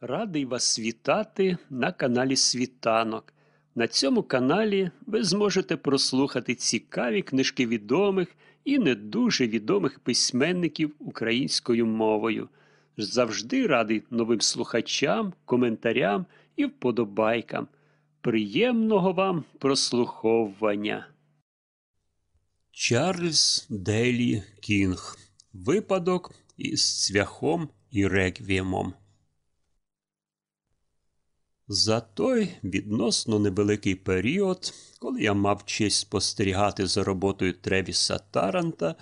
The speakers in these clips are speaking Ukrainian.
Радий вас вітати на каналі Світанок. На цьому каналі ви зможете прослухати цікаві книжки відомих і не дуже відомих письменників українською мовою. Завжди радий новим слухачам, коментарям і вподобайкам. Приємного вам прослуховування. Чарльз Делі Кінг. Випадок із цвяхом і реквіємом. За той відносно невеликий період, коли я мав честь спостерігати за роботою Тревіса Таранта,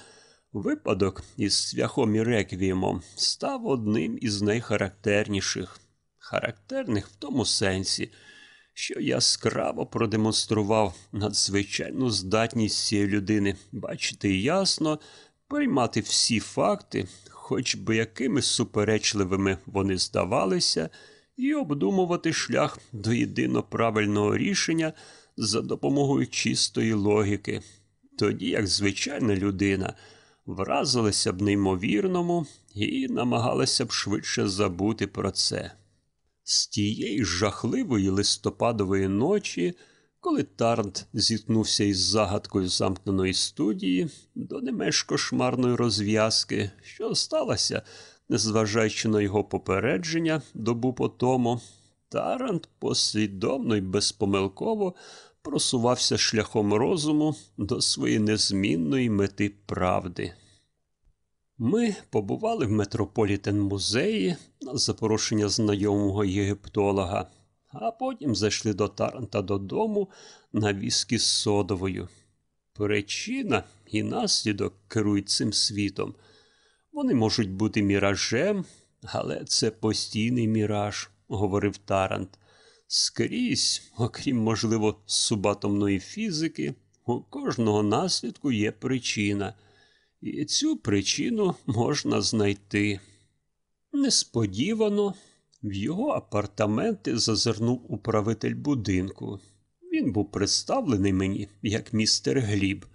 випадок із свяхом і реквіємом став одним із найхарактерніших, характерних в тому сенсі, що яскраво продемонстрував надзвичайну здатність цієї людини бачити ясно, приймати всі факти, хоч би якими суперечливими вони здавалися і обдумувати шлях до єдино правильного рішення за допомогою чистої логіки, тоді як звичайна людина вразилася б неймовірному і намагалася б швидше забути про це. З тієї жахливої листопадової ночі, коли Тарнт зіткнувся із загадкою замкненої студії до не менш кошмарної розв'язки, що сталося незважаючи на його попередження добу по тому, Тарант послідовно і безпомилково просувався шляхом розуму до своєї незмінної мети правди. Ми побували в Метрополітен музеї на запрошення знайомого єгиптолога, а потім зайшли до Таранта додому на віскі з содовою. Причина і наслідок керують цим світом. Вони можуть бути міражем, але це постійний міраж, говорив Тарант. Скрізь, окрім, можливо, субатомної фізики, у кожного наслідку є причина, і цю причину можна знайти. Несподівано в його апартаменти зазирнув управитель будинку. Він був представлений мені як містер Гліб.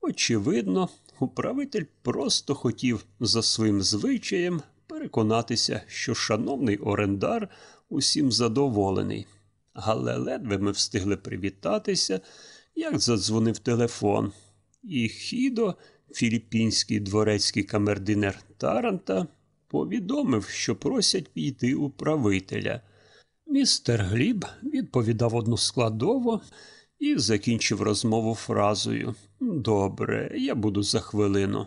Очевидно, управитель просто хотів за своїм звичаєм переконатися, що шановний орендар усім задоволений. Але ледве ми встигли привітатися, як задзвонив телефон, і Хідо, філіппінський дворецький камердинер Таранта, повідомив, що просять піти управителя. Містер Гліб відповідав односкладово і закінчив розмову фразою Добре, я буду за хвилину.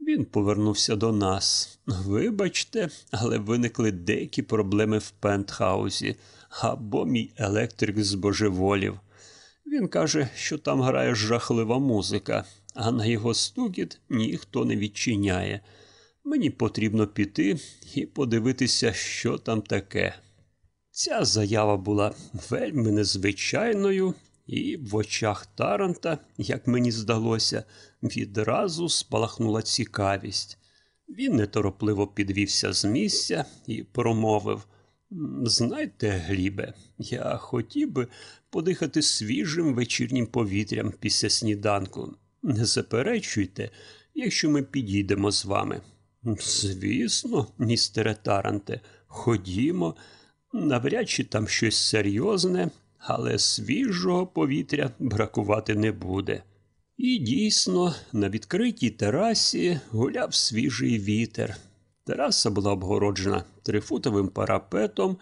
Він повернувся до нас. Вибачте, але виникли деякі проблеми в пентхаузі або мій електрик збожеволів. Він каже, що там грає жахлива музика, а на його стукіт ніхто не відчиняє. Мені потрібно піти і подивитися, що там таке. Ця заява була вельми незвичайною, і в очах Таранта, як мені здалося, відразу спалахнула цікавість. Він неторопливо підвівся з місця і промовив Знайте, Глібе, я хотів би подихати свіжим вечірнім повітрям після сніданку. Не заперечуйте, якщо ми підійдемо з вами. Звісно, містере Таранте, ходімо навряд чи там щось серйозне, але свіжого повітря бракувати не буде. І дійсно, на відкритій терасі гуляв свіжий вітер. Тераса була обгороджена трифутовим парапетом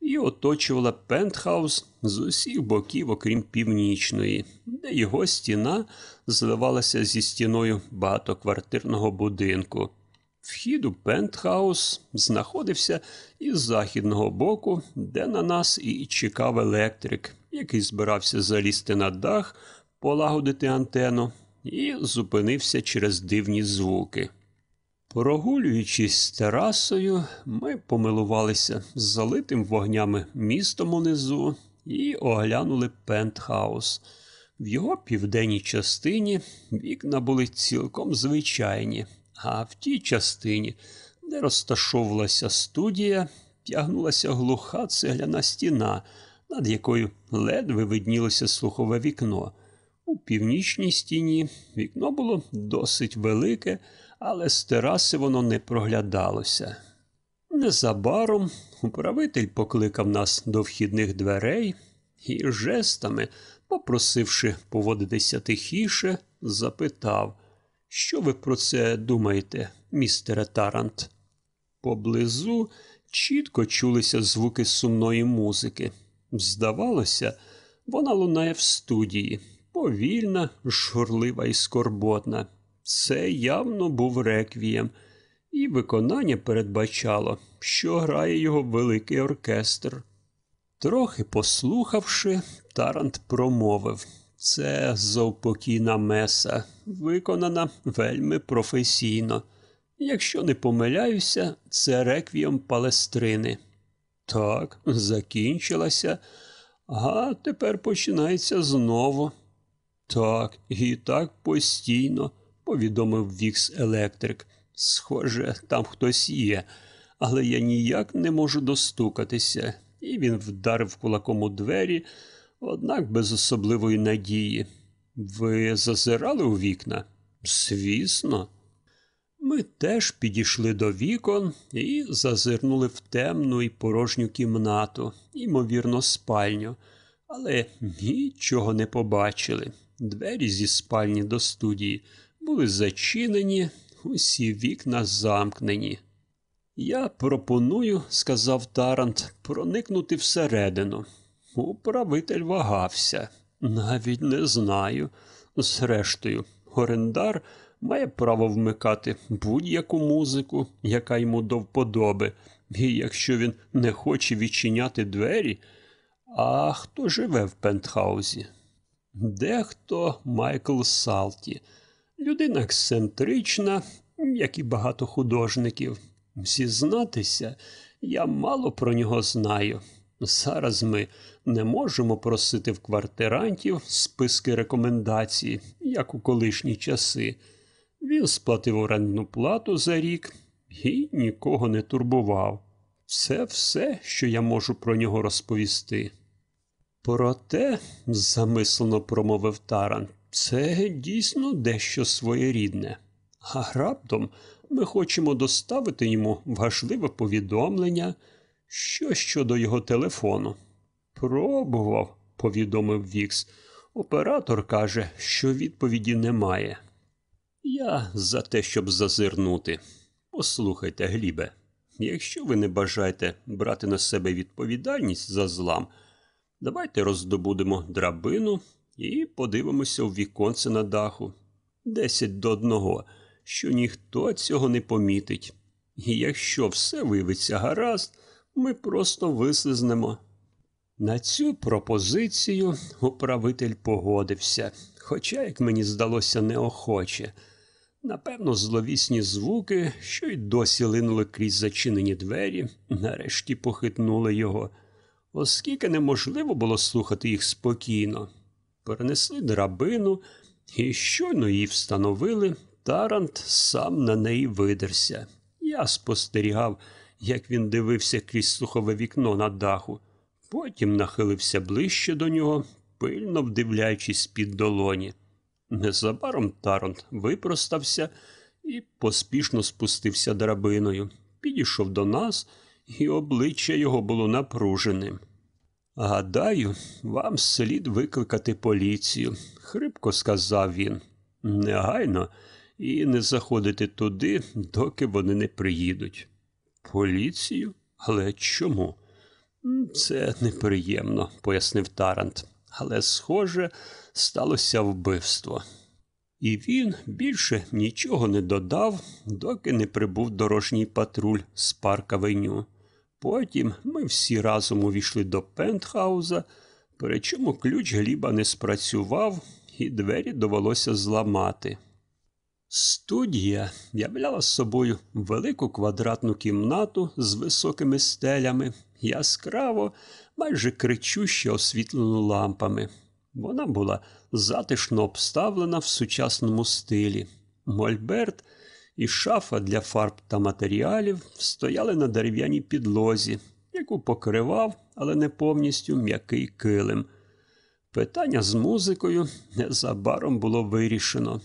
і оточувала пентхаус з усіх боків, окрім північної, де його стіна зливалася зі стіною багатоквартирного будинку. Вхід у пентхаус знаходився із західного боку, де на нас і чекав електрик, який збирався залізти на дах, полагодити антенну, і зупинився через дивні звуки. Прогулюючись терасою, ми помилувалися з залитим вогнями містом унизу і оглянули пентхаус. В його південній частині вікна були цілком звичайні, а в тій частині, де розташовувалася студія, тягнулася глуха цегляна стіна, над якою ледве виднілося слухове вікно. У північній стіні вікно було досить велике, але з тераси воно не проглядалося. Незабаром управитель покликав нас до вхідних дверей і жестами, попросивши поводитися тихіше, запитав, що ви про це думаєте, містере Тарант? Поблизу чітко чулися звуки сумної музики. Здавалося, вона лунає в студії, повільна, журлива і скорботна. Це явно був реквієм, і виконання передбачало, що грає його великий оркестр. Трохи послухавши, Тарант промовив це зовпокійна меса, виконана вельми професійно. Якщо не помиляюся, це реквієм Палестрини. Так, закінчилася, а тепер починається знову. Так, і так постійно, повідомив Вікс Електрик. Схоже, там хтось є, але я ніяк не можу достукатися. І він вдарив кулаком у двері, однак без особливої надії. Ви зазирали у вікна? Звісно. Ми теж підійшли до вікон і зазирнули в темну і порожню кімнату, ймовірно, спальню, але нічого не побачили. Двері зі спальні до студії були зачинені, усі вікна замкнені. Я пропоную, сказав Тарант, проникнути всередину. Управитель вагався. Навіть не знаю. Зрештою, орендар має право вмикати будь-яку музику, яка йому до вподоби, і якщо він не хоче відчиняти двері, а хто живе в пентхаузі? Дехто Майкл Салті, людина ексцентрична, як і багато художників. Зізнатися, я мало про нього знаю. Зараз ми не можемо просити в квартирантів списки рекомендацій, як у колишні часи. Він сплатив орендну плату за рік і нікого не турбував. Це все, що я можу про нього розповісти. Проте, замислено промовив Таран, це дійсно дещо своєрідне. А раптом ми хочемо доставити йому важливе повідомлення, що щодо його телефону. Пробував, повідомив Вікс. Оператор каже, що відповіді немає. Я за те, щоб зазирнути. Послухайте, Глібе, якщо ви не бажаєте брати на себе відповідальність за злам, давайте роздобудемо драбину і подивимося у віконце на даху. Десять до одного, що ніхто цього не помітить. І якщо все виявиться гаразд, ми просто вислизнемо. На цю пропозицію управитель погодився, хоча, як мені здалося, неохоче. Напевно, зловісні звуки, що й досі линули крізь зачинені двері, нарешті похитнули його, оскільки неможливо було слухати їх спокійно. Перенесли драбину і щойно її встановили, Тарант сам на неї видерся. Я спостерігав, як він дивився крізь слухове вікно на даху, потім нахилився ближче до нього, пильно вдивляючись під долоні. Незабаром Тарант випростався і поспішно спустився драбиною, підійшов до нас, і обличчя його було напруженим. Гадаю, вам слід викликати поліцію, хрипко сказав він. Негайно і не заходити туди, доки вони не приїдуть. Поліцію? Але чому? Це неприємно, пояснив Тарант. Але, схоже, сталося вбивство. І він більше нічого не додав, доки не прибув дорожній патруль з парка Веню. Потім ми всі разом увійшли до пентхауза, причому ключ гліба не спрацював, і двері довелося зламати. Студія являла собою велику квадратну кімнату з високими стелями, яскраво, майже кричуще освітлену лампами. Вона була затишно обставлена в сучасному стилі. Мольберт і шафа для фарб та матеріалів стояли на дерев'яній підлозі, яку покривав, але не повністю м'який килим. Питання з музикою незабаром було вирішено.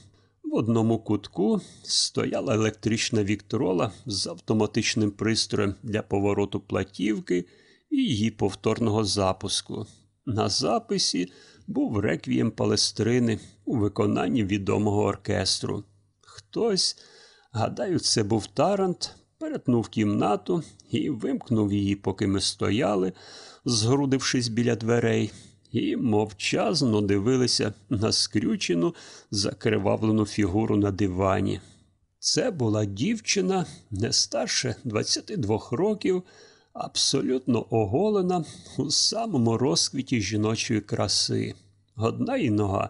В одному кутку стояла електрична віктрола з автоматичним пристроєм для повороту платівки і її повторного запуску. На записі був реквієм Палестрини у виконанні відомого оркестру. Хтось, гадаю, це був Тарант, перетнув кімнату і вимкнув її, поки ми стояли, згрудившись біля дверей, і мовчазно дивилися на скрючену, закривавлену фігуру на дивані. Це була дівчина не старше 22 років, абсолютно оголена у самому розквіті жіночої краси. Одна її нога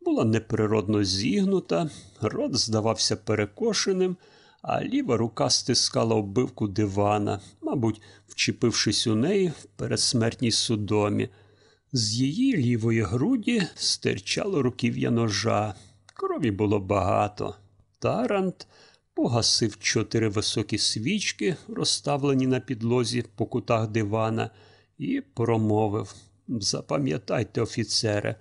була неприродно зігнута, рот здавався перекошеним, а ліва рука стискала оббивку дивана, мабуть, вчепившись у неї в передсмертній судомі. З її лівої груді стирчало руків'я ножа. Крові було багато. Тарант погасив чотири високі свічки, розставлені на підлозі по кутах дивана, і промовив Запам'ятайте, офіцере,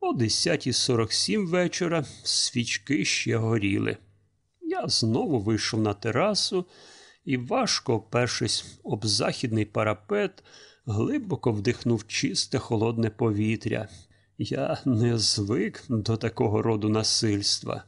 о 10.47 вечора свічки ще горіли. Я знову вийшов на терасу і, важко опершись об західний парапет, глибоко вдихнув чисте холодне повітря. Я не звик до такого роду насильства.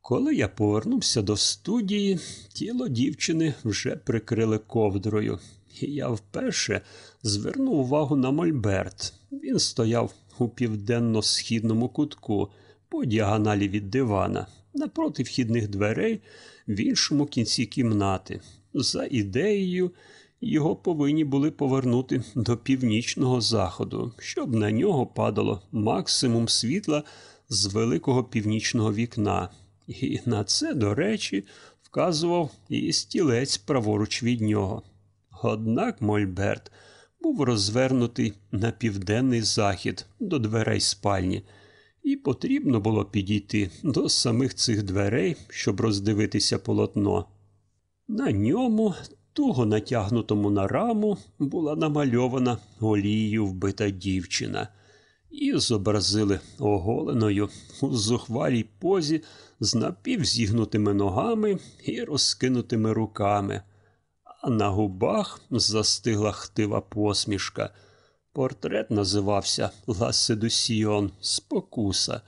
Коли я повернувся до студії, тіло дівчини вже прикрили ковдрою, і я вперше звернув увагу на Мольберт. Він стояв у південно-східному кутку, по діагоналі від дивана, напроти вхідних дверей в іншому кінці кімнати. За ідеєю, його повинні були повернути до північного заходу, щоб на нього падало максимум світла з великого північного вікна. І на це, до речі, вказував і стілець праворуч від нього. Однак Мольберт був розвернутий на південний захід до дверей спальні, і потрібно було підійти до самих цих дверей, щоб роздивитися полотно. На ньому, туго натягнутому на раму, була намальована олією вбита дівчина, і зобразили оголеною у зухвалій позі з напівзігнутими ногами і розкинутими руками, а на губах застигла хтива посмішка. Портрет називався Ла Седусіон Спокуса.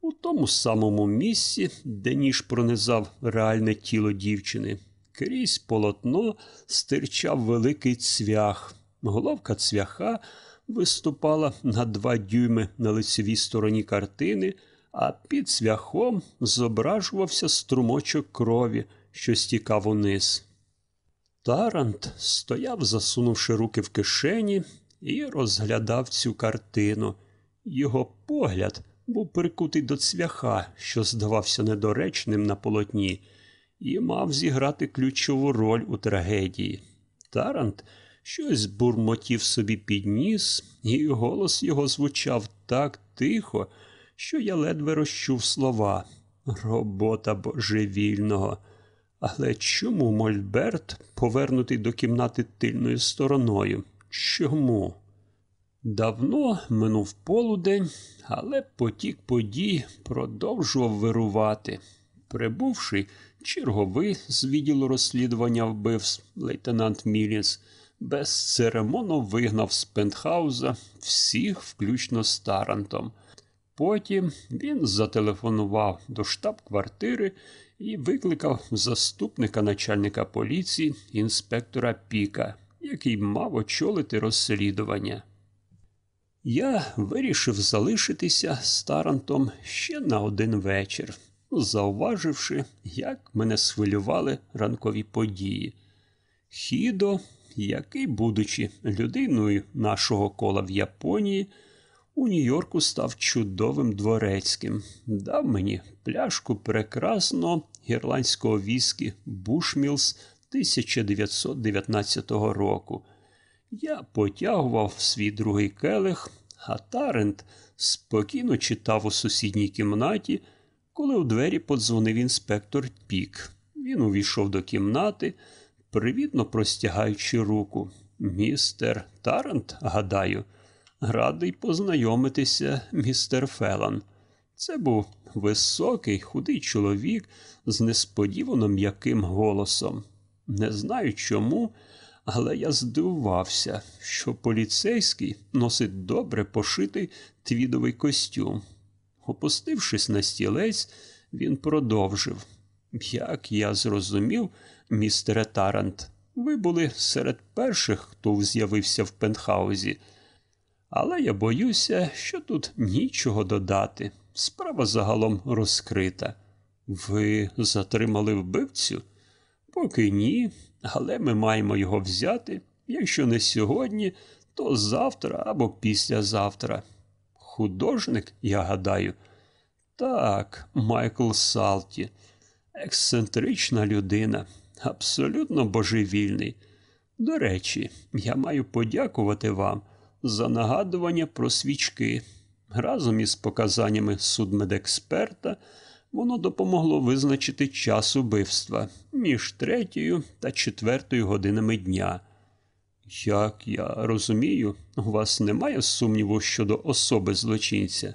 У тому самому місці, де ніж пронизав реальне тіло дівчини, крізь полотно стирчав великий цвях. Головка цвяха виступала на два дюйми на лицевій стороні картини, а під цвяхом зображувався струмочок крові, що стікав униз. Тарант стояв, засунувши руки в кишені, і розглядав цю картину. Його погляд був прикутий до цвяха, що здавався недоречним на полотні, і мав зіграти ключову роль у трагедії. Тарант щось бурмотів собі підніс, і голос його звучав так тихо, що я ледве розчув слова. Робота божевільного. Але чому Мольберт повернутий до кімнати тильною стороною? Чому? Давно минув полудень, але потік подій продовжував вирувати. Прибувши черговий з відділу розслідування вбивств лейтенант Міліс безцеремонно вигнав з пентхауза всіх, включно з Тарантом. Потім він зателефонував до штаб-квартири і викликав заступника начальника поліції інспектора Піка, який мав очолити розслідування. Я вирішив залишитися з Тарантом ще на один вечір, зауваживши, як мене схвилювали ранкові події. Хідо, який, будучи людиною нашого кола в Японії, у Нью-Йорку став чудовим дворецьким, дав мені пляшку прекрасного ірландського віскі Бушмілс 1919 року. Я потягував свій другий келих, а Тарент спокійно читав у сусідній кімнаті, коли у двері подзвонив інспектор Пік. Він увійшов до кімнати, привітно простягаючи руку. Містер Тарент, гадаю, радий познайомитися, містер Фелан. Це був високий, худий чоловік з несподівано м'яким голосом. Не знаю чому, але я здивувався, що поліцейський носить добре пошитий твідовий костюм. Опустившись на стілець, він продовжив. Як я зрозумів, містере Тарант, ви були серед перших, хто з'явився в пентхаузі. Але я боюся, що тут нічого додати. Справа загалом розкрита. Ви затримали вбивцю? Поки ні, але ми маємо його взяти. Якщо не сьогодні, то завтра або післязавтра. Художник, я гадаю. Так, Майкл Салті, ексцентрична людина, абсолютно божевільний. До речі, я маю подякувати вам за нагадування про свічки. Разом із показаннями судмедексперта воно допомогло визначити час убивства між третьою та четвертою годинами дня. Як я розумію, у вас немає сумніву щодо особи злочинця?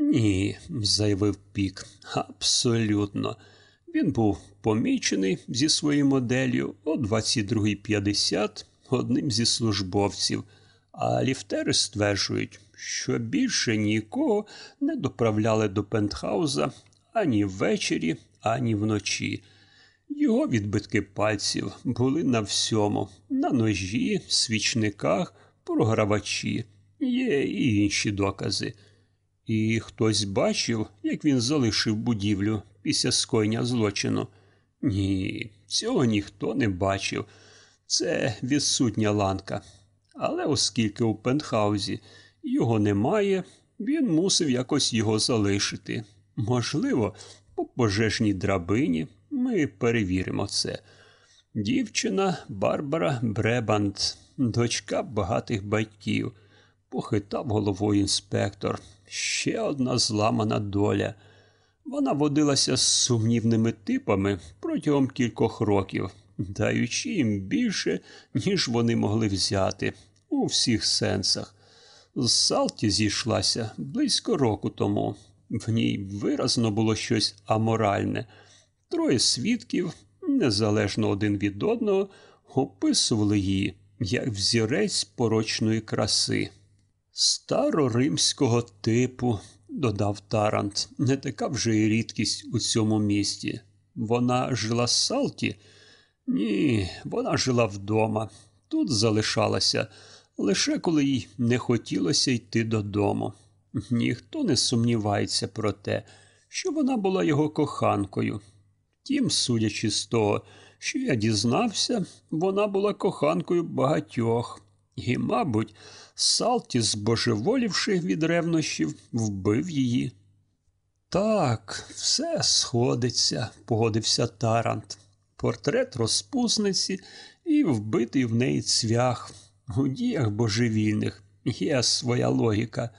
Ні, заявив Пік, абсолютно. Він був помічений зі своєю моделлю о 22.50 одним зі службовців, а ліфтери стверджують, що більше нікого не доправляли до пентхауза ані ввечері, ані вночі. Його відбитки пальців були на всьому на ножі, свічниках, програвачі, є і інші докази. І хтось бачив, як він залишив будівлю після скоєння злочину. Ні, цього ніхто не бачив. Це відсутня ланка. Але оскільки у пентхаузі його немає, він мусив якось його залишити. Можливо, по пожежній драбині ми перевіримо це. Дівчина Барбара Бребанд, дочка багатих батьків, похитав головою інспектор. Ще одна зламана доля. Вона водилася з сумнівними типами протягом кількох років, даючи їм більше, ніж вони могли взяти у всіх сенсах. З Салті зійшлася близько року тому. В ній виразно було щось аморальне. Троє свідків, незалежно один від одного, описували її як взірець порочної краси. Староримського типу, додав Тарант, не така вже й рідкість у цьому місті. Вона жила з Салті? Ні, вона жила вдома. Тут залишалася лише коли їй не хотілося йти додому. Ніхто не сумнівається про те, що вона була його коханкою. Втім, судячи з того, що я дізнався, вона була коханкою багатьох, і, мабуть, Салті, збожеволівши від ревнощів, вбив її. Так, все сходиться, погодився Тарант. Портрет розпусниці і вбитий в неї цвях. У діях божевільних є своя логіка.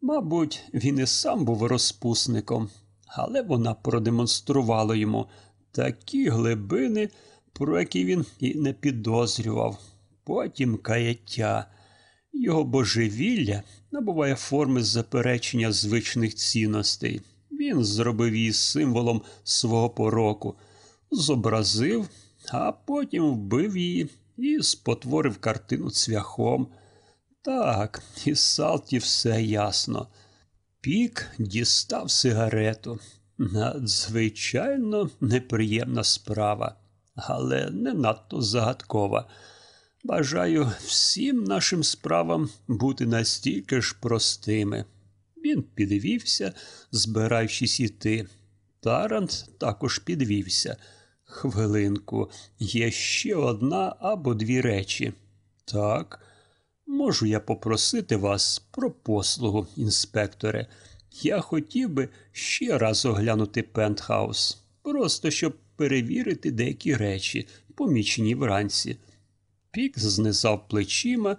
Мабуть, він і сам був розпусником, але вона продемонструвала йому такі глибини, про які він і не підозрював. Потім каяття. Його божевілля набуває форми заперечення звичних цінностей. Він зробив її символом свого пороку, зобразив, а потім вбив її і спотворив картину цвяхом. Так, із Салті все ясно. Пік дістав сигарету. Надзвичайно неприємна справа, але не надто загадкова. Бажаю всім нашим справам бути настільки ж простими. Він підвівся, збираючись іти. Тарант також підвівся. Хвилинку, є ще одна або дві речі. Так, можу я попросити вас про послугу, інспекторе. Я хотів би ще раз оглянути пентхаус, просто щоб перевірити деякі речі, помічені вранці. Пік знизав плечима,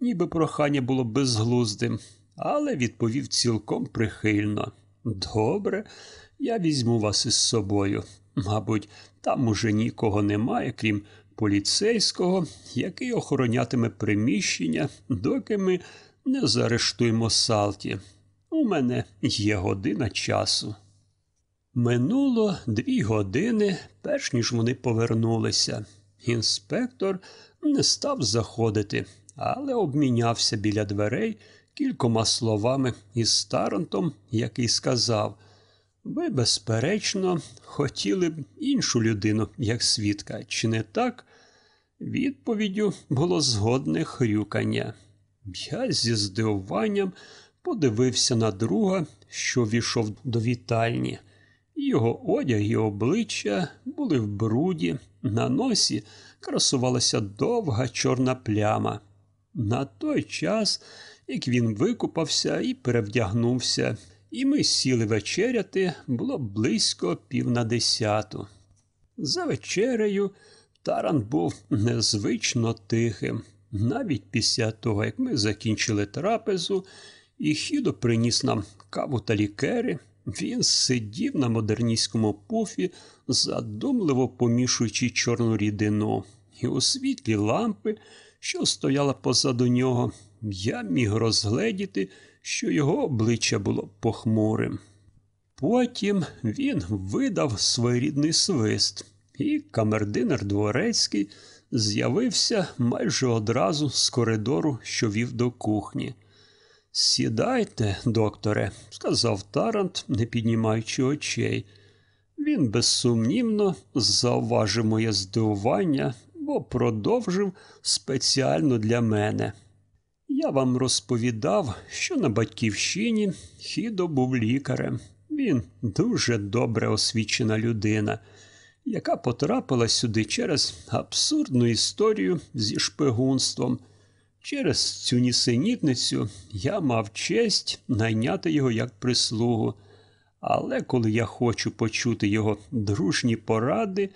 ніби прохання було безглуздим, але відповів цілком прихильно. Добре, я візьму вас із собою. Мабуть, там уже нікого немає, крім поліцейського, який охоронятиме приміщення, доки ми не заарештуємо Салті. У мене є година часу. Минуло дві години, перш ніж вони повернулися. Інспектор не став заходити, але обмінявся біля дверей кількома словами із Тарантом, який сказав Ви, безперечно, хотіли б іншу людину як свідка, чи не так? Відповіддю було згодне хрюкання. Я зі здивуванням подивився на друга, що війшов до вітальні. Його одяг і обличчя були в бруді, на носі красувалася довга чорна пляма. На той час, як він викупався і перевдягнувся, і ми сіли вечеряти, було близько пів на десяту. За вечерею Таран був незвично тихим. Навіть після того, як ми закінчили трапезу, і хідо приніс нам каву та лікери, він сидів на модерністському пуфі, задумливо помішуючи чорну рідину, і у світлі лампи, що стояла позаду нього, я міг розгледіти, що його обличчя було похмурим. Потім він видав своєрідний свист, і камердинер дворецький з'явився майже одразу з коридору, що вів до кухні. Сідайте, докторе, сказав Тарант, не піднімаючи очей. Він безсумнівно зауважив моє здивування, бо продовжив спеціально для мене. Я вам розповідав, що на батьківщині Хідо був лікарем. Він дуже добре освічена людина, яка потрапила сюди через абсурдну історію зі шпигунством. Через цю нісенітницю я мав честь найняти його як прислугу, але коли я хочу почути його дружні поради,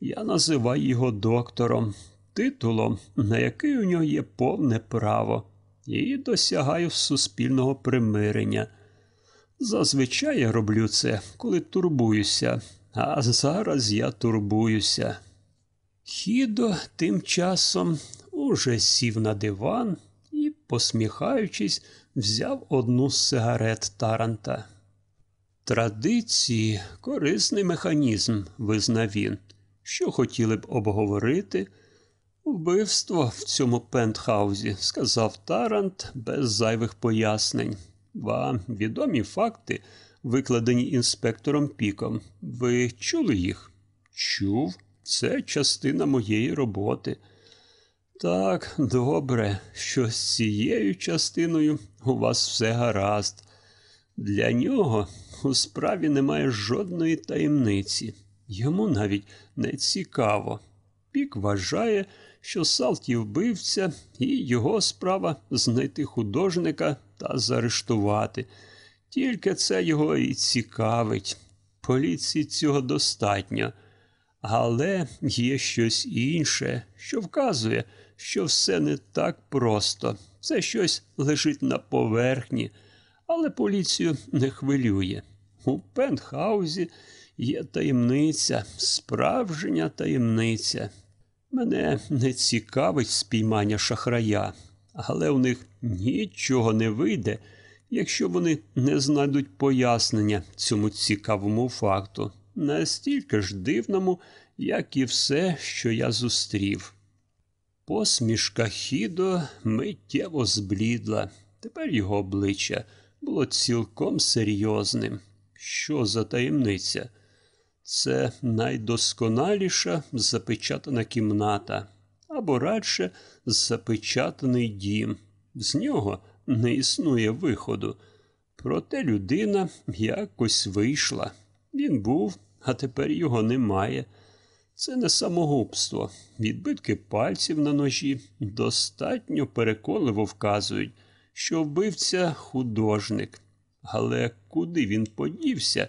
я називаю його доктором, титулом, на який у нього є повне право, і досягаю суспільного примирення. Зазвичай я роблю це, коли турбуюся, а зараз я турбуюся. Хідо тим часом уже сів на диван і, посміхаючись, взяв одну з сигарет Таранта. Традиції корисний механізм, визнав він. Що хотіли б обговорити? Вбивство в цьому пентхаузі, сказав Тарант без зайвих пояснень. Вам відомі факти, викладені інспектором Піком. Ви чули їх? Чув, це частина моєї роботи. Так, добре, що з цією частиною у вас все гаразд. Для нього у справі немає жодної таємниці. Йому навіть не цікаво. Пік вважає, що Салті вбивця, і його справа знайти художника та заарештувати. Тільки це його і цікавить. Поліції цього достатньо. Але є щось інше, що вказує, що все не так просто. Це щось лежить на поверхні, але поліцію не хвилює. У пентхаузі є таємниця, справжня таємниця. Мене не цікавить спіймання шахрая, але у них нічого не вийде, якщо вони не знайдуть пояснення цьому цікавому факту, настільки ж дивному, як і все, що я зустрів. Посмішка Хідо миттєво зблідла. Тепер його обличчя було цілком серйозним. Що за таємниця? Це найдосконаліша запечатана кімната, або радше запечатаний дім. З нього не існує виходу. Проте людина якось вийшла. Він був, а тепер його немає. Це не самогубство. Відбитки пальців на ножі достатньо переконливо вказують, що вбивця художник. Але куди він подівся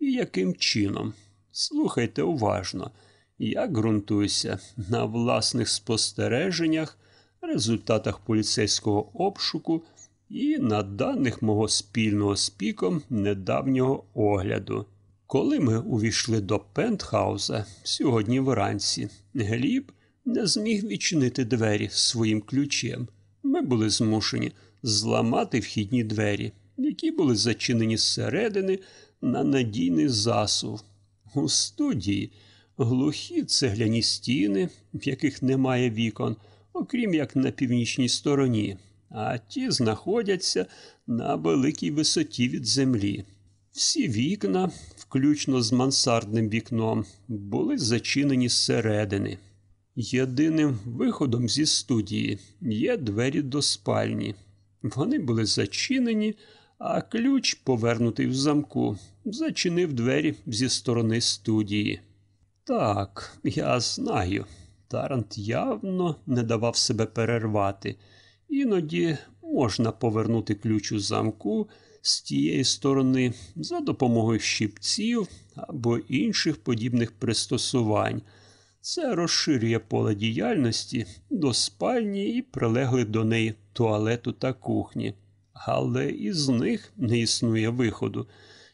і яким чином? Слухайте уважно, я ґрунтуюся на власних спостереженнях, результатах поліцейського обшуку і на даних мого спільного з піком недавнього огляду. Коли ми увійшли до пентхауза сьогодні вранці, Гліб не зміг відчинити двері своїм ключем. Ми були змушені зламати вхідні двері. які були зачинені зсередини на надійний засув. У студії глухі цегляні стіни, в яких немає вікон, окрім як на північній стороні, а ті знаходяться на великій висоті від землі. Всі вікна, включно з мансардним вікном, були зачинені зсередини. Єдиним виходом зі студії є двері до спальні. Вони були зачинені, а ключ, повернутий в замку, зачинив двері зі сторони студії. Так, я знаю. Тарант явно не давав себе перервати. Іноді можна повернути ключ у замку з тієї сторони за допомогою щипців або інших подібних пристосувань. Це розширює поле діяльності до спальні і прилегли до неї туалету та кухні. Але із них не існує виходу.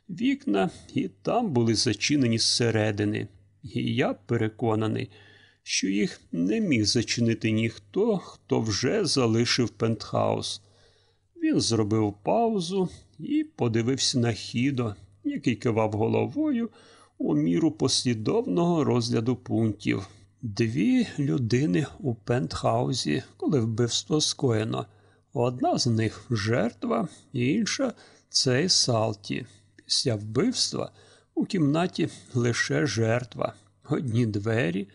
Вікна і там були зачинені зсередини, і я переконаний, що їх не міг зачинити ніхто, хто вже залишив пентхаус. Він зробив паузу і подивився на хідо, який кивав головою у міру послідовного розгляду пунктів. Дві людини у пентхаузі, коли вбивство скоєно. Одна з них жертва, інша цей Салті. Після вбивства у кімнаті лише жертва, одні двері,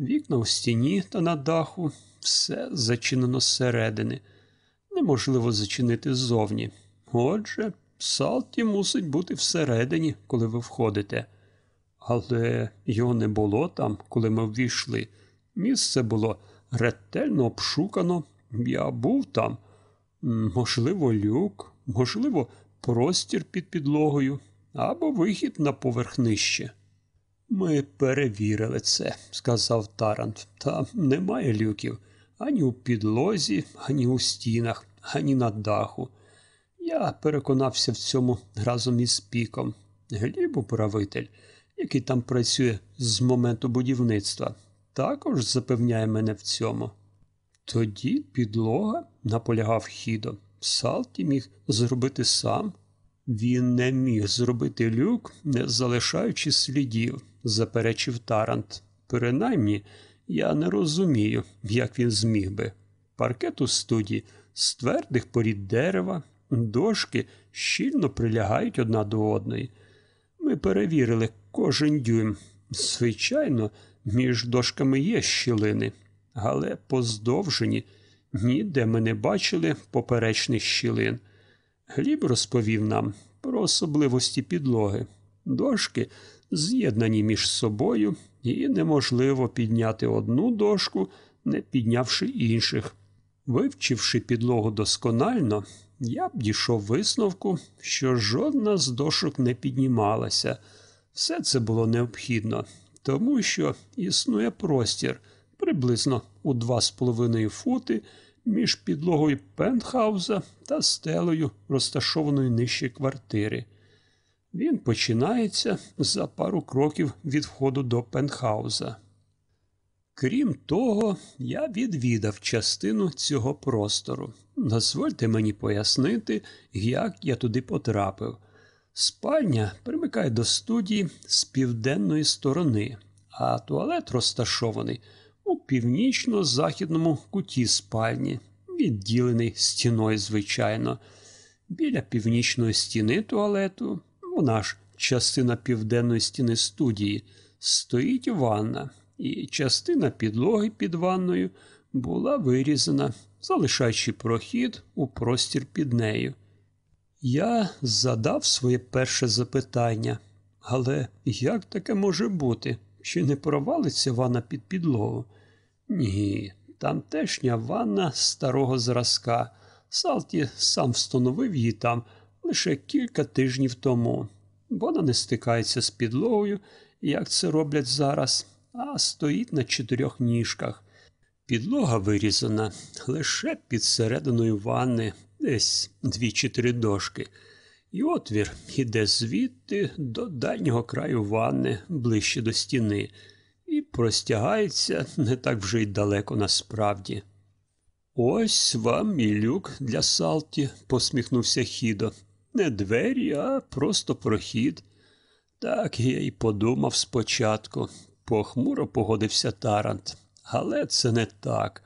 вікна в стіні та на даху, все зачинено зсередини. Неможливо зачинити ззовні. Отже, Салті мусить бути всередині, коли ви входите. Але його не було там, коли ми ввійшли. Місце було ретельно обшукано. Я був там. Можливо, люк, можливо, простір під підлогою або вихід на поверх нижче. Ми перевірили це, сказав Тарант. Там немає люків ані у підлозі, ані у стінах, ані на даху. Я переконався в цьому разом із піком. Гліб управитель, який там працює з моменту будівництва, також запевняє мене в цьому. Тоді підлога, наполягав хідо, Салті міг зробити сам. Він не міг зробити люк, не залишаючи слідів, заперечив Тарант. Принаймні, я не розумію, як він зміг би. Паркет у студії з твердих порід дерева, дошки щільно прилягають одна до одної. Ми перевірили кожен дюйм. Звичайно, між дошками є щілини, але поздовжені ніде ми не бачили поперечних щілин. Гліб розповів нам про особливості підлоги. Дошки з'єднані між собою, і неможливо підняти одну дошку, не піднявши інших. Вивчивши підлогу досконально, я б дійшов висновку, що жодна з дошок не піднімалася. Все це було необхідно, тому що існує простір приблизно у 2,5 фути між підлогою пентхауза та стелею, розташованою нижче квартири. Він починається за пару кроків від входу до пентхауза. Крім того, я відвідав частину цього простору. Дозвольте мені пояснити, як я туди потрапив. Спальня примикає до студії з південної сторони, а туалет розташований у північно-західному куті спальні, відділений стіною, звичайно. Біля північної стіни туалету, вона ж частина південної стіни студії, стоїть ванна, і частина підлоги під ванною була вирізана, залишаючи прохід у простір під нею. Я задав своє перше запитання, але як таке може бути? Чи не провалиться ванна під підлогу? Ні, тамтешня ванна старого зразка. Салті сам встановив її там лише кілька тижнів тому. Вона не стикається з підлогою, як це роблять зараз, а стоїть на чотирьох ніжках. Підлога вирізана лише під серединою ванни, десь дві чи три дошки, і отвір іде звідти до дальнього краю ванни, ближче до стіни, і простягається не так вже й далеко насправді. Ось вам і люк для Салті, посміхнувся Хідо. Не двері, а просто прохід. Так я й подумав спочатку. Похмуро погодився Тарант. Але це не так.